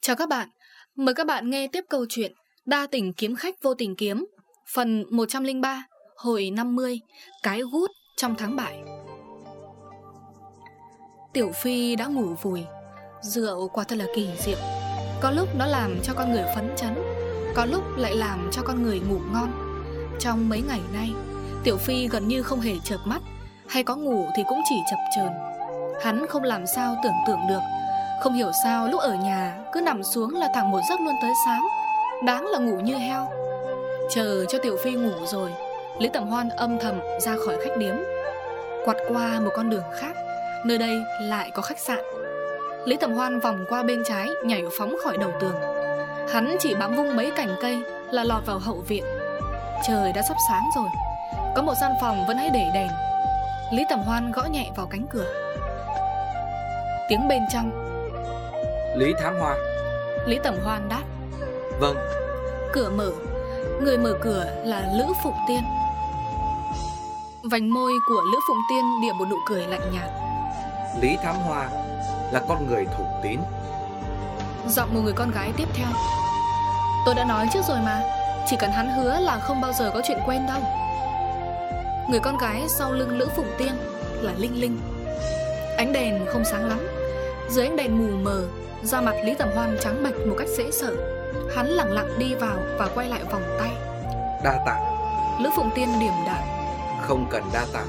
Chào các bạn, mời các bạn nghe tiếp câu chuyện Đa tình kiếm khách vô tình kiếm Phần 103, hồi 50, cái gút trong tháng 7 Tiểu Phi đã ngủ vùi Rượu quả thật là kỳ diệu. Có lúc nó làm cho con người phấn chấn Có lúc lại làm cho con người ngủ ngon. Trong mấy ngày nay Tiểu Phi gần như không hề chợp mắt Hay có ngủ thì cũng chỉ chập chờn. Hắn không làm sao tưởng tượng được. Không hiểu sao lúc ở nhà Cứ nằm xuống là thẳng một giấc luôn tới sáng. Đáng là ngủ như heo. Chờ cho Tiểu Phi ngủ rồi, Lý Tẩm Hoan âm thầm ra khỏi khách điếm. Quạt qua một con đường khác, Nơi đây lại có khách sạn. Lý Tẩm Hoan vòng qua bên trái, Nhảy phóng khỏi đầu tường. Hắn chỉ bám vung mấy cành cây Là lọt vào hậu viện. Trời đã sắp sáng rồi, Có một gian phòng vẫn hãy để đèn. Lý Tẩm Hoan gõ nhẹ vào cánh cửa. Tiếng bên trong Lý Thám Hoa. Lý Tẩm Hoan đáp. Vâng. Cửa mở. Người mở cửa là Lữ Phụng Tiên. Vành môi của Lữ Phụng Tiên điểm một nụ cười lạnh nhạt. Lý Thám Hoa là con người thủ tín. Giọng một người con gái tiếp theo. Tôi đã nói trước rồi mà Chỉ cần hắn hứa là không bao giờ có chuyện quên đâu. Người con gái sau lưng Lữ Phụng Tiên là Linh Linh. Ánh đèn không sáng lắm. Dưới ánh đèn mù mờ Da mặt Lý Tầm Hoan trắng bệch một cách dễ sợ. Hắn lặng lặng đi vào và quay lại vòng tay. Đa tạ. Lữ Phụng Tiên điểm đạm. Không cần đa tạ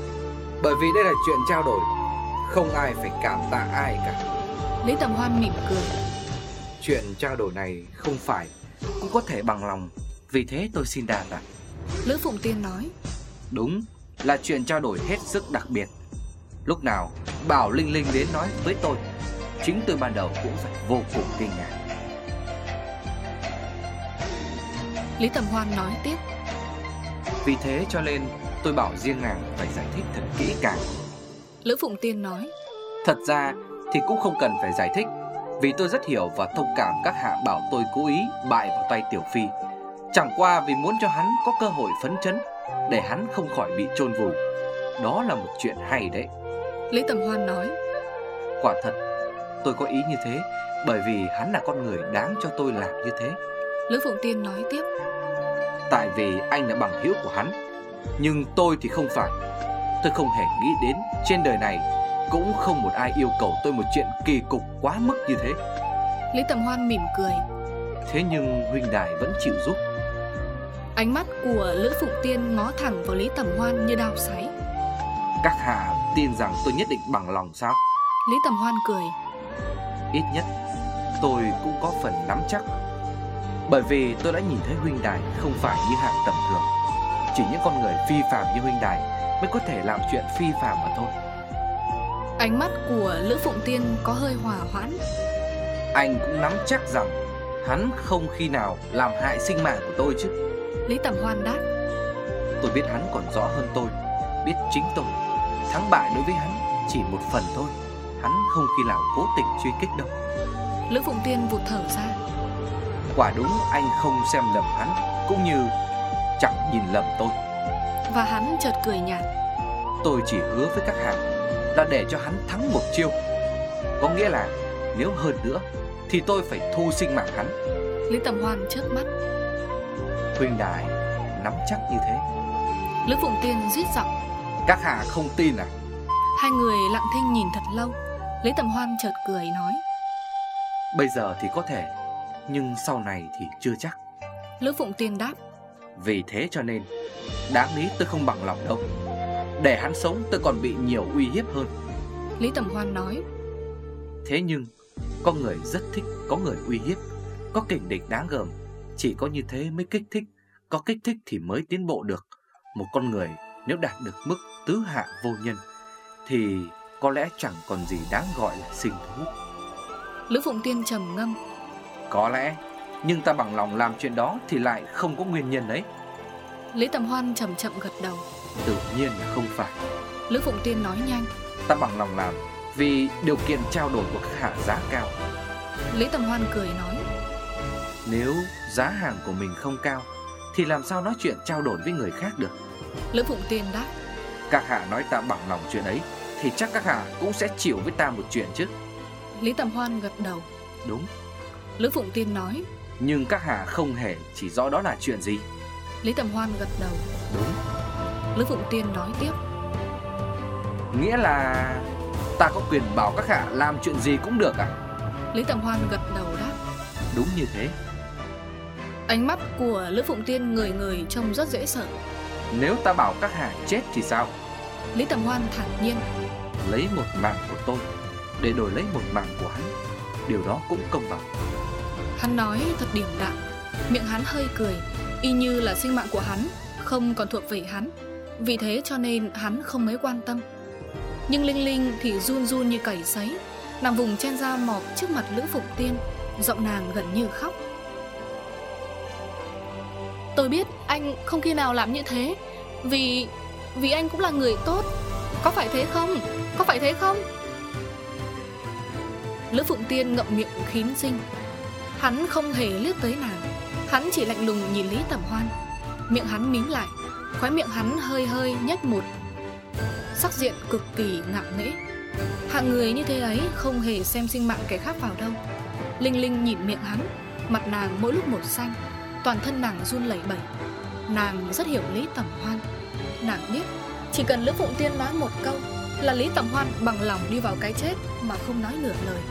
Bởi vì đây là chuyện trao đổi. Không ai phải cảm tạ ai cả. Lý Tầm Hoan mỉm cười. Chuyện trao đổi này không phải Cũng có thể bằng lòng. Vì thế tôi xin đa tạ. Lữ Phụng Tiên nói. Đúng là chuyện trao đổi hết sức đặc biệt. Lúc nào bảo Linh Linh đến nói với tôi Chính tôi ban đầu cũng phải vô cùng kinh ngạc. Lý Tầm Hoan nói tiếp. Vì thế cho nên tôi bảo riêng nàng phải giải thích thật kỹ càng. Lữ Phụng Tiên nói. Thật ra thì cũng không cần phải giải thích Vì tôi rất hiểu và thông cảm các hạ bảo tôi cố ý bại vào tay Tiểu Phi. Chẳng qua vì muốn cho hắn có cơ hội phấn chấn Để hắn không khỏi bị chôn vùi. Đó là một chuyện hay đấy. Lý Tầm Hoan nói. Quả thật tôi có ý như thế Bởi vì hắn là con người đáng cho tôi làm như thế. Lữ Phụng Tiên nói tiếp. Tại vì anh là bằng hữu của hắn Nhưng tôi thì không phải. Tôi không hề nghĩ đến trên đời này Cũng không một ai yêu cầu tôi một chuyện kỳ cục quá mức như thế. Lý Tầm Hoan mỉm cười. Thế nhưng huynh đài vẫn chịu giúp. Ánh mắt của Lữ Phụng Tiên ngó thẳng vào Lý Tầm Hoan như đào sáy Các hạ tin rằng tôi nhất định bằng lòng sao? Lý Tầm Hoan cười Ít nhất tôi cũng có phần nắm chắc. Bởi vì tôi đã nhìn thấy huynh đài không phải như hạng tầm thường. Chỉ những con người phi phàm như huynh đài Mới có thể làm chuyện phi phàm mà thôi. Ánh mắt của Lữ Phụng Tiên có hơi hòa hoãn. Anh cũng nắm chắc rằng Hắn không khi nào làm hại sinh mạng của tôi chứ. Lý Tầm Hoan đáp. Tôi biết hắn còn rõ hơn tôi Biết chính tôi. Thắng bại đối với hắn chỉ một phần thôi Hắn không khi nào cố tình truy kích đâu. Lữ Phụng Tiên vụt thở ra. Quả đúng anh không xem lầm hắn Cũng như chẳng nhìn lầm tôi. Và hắn chợt cười nhạt. Tôi chỉ hứa với các hạ Là để cho hắn thắng một chiêu. Có nghĩa là nếu hơn nữa Thì tôi phải thu sinh mạng hắn. Lý Tầm Hoan chớp mắt. Huynh đài nắm chắc như thế. Lữ Phụng Tiên rít giọng. Các hạ không tin à? Hai người lặng thinh nhìn thật lâu Lý Tầm Hoan chợt cười nói. Bây giờ thì có thể Nhưng sau này thì chưa chắc. Lữ Phụng Tiên đáp. Vì thế cho nên Đáng lý tôi không bằng lòng đâu. Để hắn sống tôi còn bị nhiều uy hiếp hơn. Lý Tầm Hoan nói. Thế nhưng Có người rất thích có người uy hiếp Có kình địch đáng gờm. Chỉ có như thế mới kích thích Có kích thích thì mới tiến bộ được. Một con người nếu đạt được mức tứ hạ vô nhân Thì có lẽ chẳng còn gì đáng gọi là sinh thú. Lữ Phụng Tiên trầm ngâm. Có lẽ Nhưng ta bằng lòng làm chuyện đó Thì lại không có nguyên nhân ấy Lý Tầm Hoan chậm chậm gật đầu. Tự nhiên là không phải. Lữ Phụng Tiên nói nhanh. Ta bằng lòng làm Vì điều kiện trao đổi của các hạ giá cao. Lý Tầm Hoan cười nói. Nếu giá hàng của mình không cao Thì làm sao nói chuyện trao đổi với người khác được? Lữ Phụng Tiên đáp. Các hạ nói ta bằng lòng chuyện ấy Thì chắc các hạ cũng sẽ chịu với ta một chuyện chứ. Lý Tầm Hoan gật đầu. Đúng. Lữ Phụng Tiên nói. Nhưng các hạ không hề chỉ rõ đó là chuyện gì. Lý Tầm Hoan gật đầu. Đúng. Lữ Phụng Tiên nói tiếp. Nghĩa là ta có quyền bảo các hạ làm chuyện gì cũng được à? Lý Tầm Hoan gật đầu đáp. Đúng như thế. Ánh mắt của Lữ Phụng Tiên người người trông rất dễ sợ. Nếu ta bảo các hạ chết thì sao? Lý Tầm Hoan thản nhiên Lấy một mạng của tôi, Để đổi lấy một mạng của hắn. Điều đó cũng công bằng. Hắn nói thật điềm đạm, Miệng hắn hơi cười, Y như là sinh mạng của hắn, Không còn thuộc về hắn. Vì thế cho nên hắn không mấy quan tâm. Nhưng Linh Linh thì run run như cầy sấy Nằm vùng chen ra mọp trước mặt Lữ Phục Tiên, Giọng nàng gần như khóc. Tôi biết anh không khi nào làm như thế, Vì... vì anh cũng là người tốt, Có phải thế không? Có phải thế không? Lữ Phụng Tiên ngậm miệng khín sinh Hắn không hề liếc tới nàng. Hắn chỉ lạnh lùng nhìn Lý Tẩm Hoan. Miệng hắn mím lại, Khóe miệng hắn hơi hơi nhếch một. Sắc diện cực kỳ ngạo nghễ. Hạng người như thế ấy Không hề xem sinh mạng kẻ khác vào đâu. Linh Linh nhìn miệng hắn, Mặt nàng mỗi lúc một xanh, Toàn thân nàng run lẩy bẩy. Nàng rất hiểu Lý Tẩm Hoan. Nàng biết, Chỉ cần Lữ Phụng Tiên nói một câu là Lý Tầm Hoan bằng lòng đi vào cái chết Mà không nói nửa lời.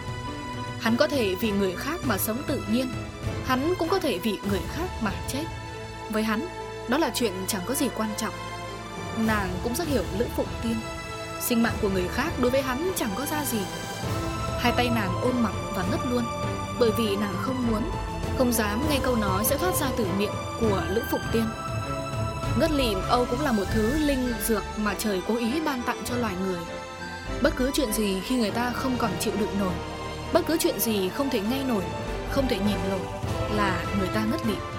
Hắn có thể vì người khác mà sống tự nhiên, Hắn cũng có thể vì người khác mà chết. Với hắn, Đó là chuyện chẳng có gì quan trọng. Nàng cũng rất hiểu Lữ Phụng Tiên. Sinh mạng của người khác đối với hắn chẳng có ra gì. Hai tay nàng ôm mặt và ngất luôn, Bởi vì nàng không muốn, Không dám nghe câu nói sẽ thoát ra từ miệng của Lữ Phụng Tiên. Ngất lịm, Âu cũng là một thứ linh dược mà trời cố ý ban tặng cho loài người. Bất cứ chuyện gì khi người ta không còn chịu đựng nổi, Bất cứ chuyện gì không thể ngay nổi, Không thể nhìn nổi Là người ta ngất lịm